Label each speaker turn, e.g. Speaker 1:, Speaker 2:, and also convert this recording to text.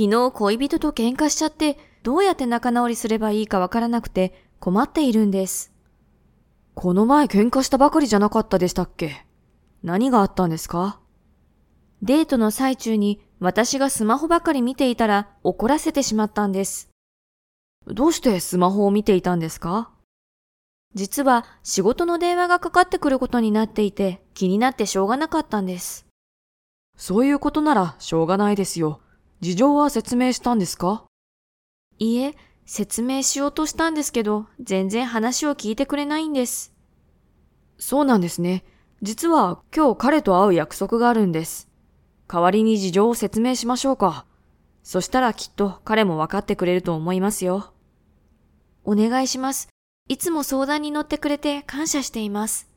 Speaker 1: 昨日恋人と喧嘩しちゃってどうやって仲直りすればいいかわからなくて困っているんです。
Speaker 2: この前喧嘩したばかりじゃなかったでしたっけ？何があったんですか？
Speaker 1: デートの最中に私がスマホばかり見ていたら怒らせてしまったんです。
Speaker 2: どうしてスマホを見ていたんですか？
Speaker 1: 実は仕事の電話がかかってくることになっていて気になってしょうがなかったんです。
Speaker 2: そういうことならしょうがないですよ。事情は説明したんですか？
Speaker 1: いいえ、説明しようとしたんですけど、全然話を聞いてくれないんです。
Speaker 2: そうなんですね。実は今日彼と会う約束があるんです。代わりに事情を説明しましょうか。そしたらきっと彼も分かってくれると思いますよ。
Speaker 1: お願いします。いつも相談に乗ってくれて感謝しています。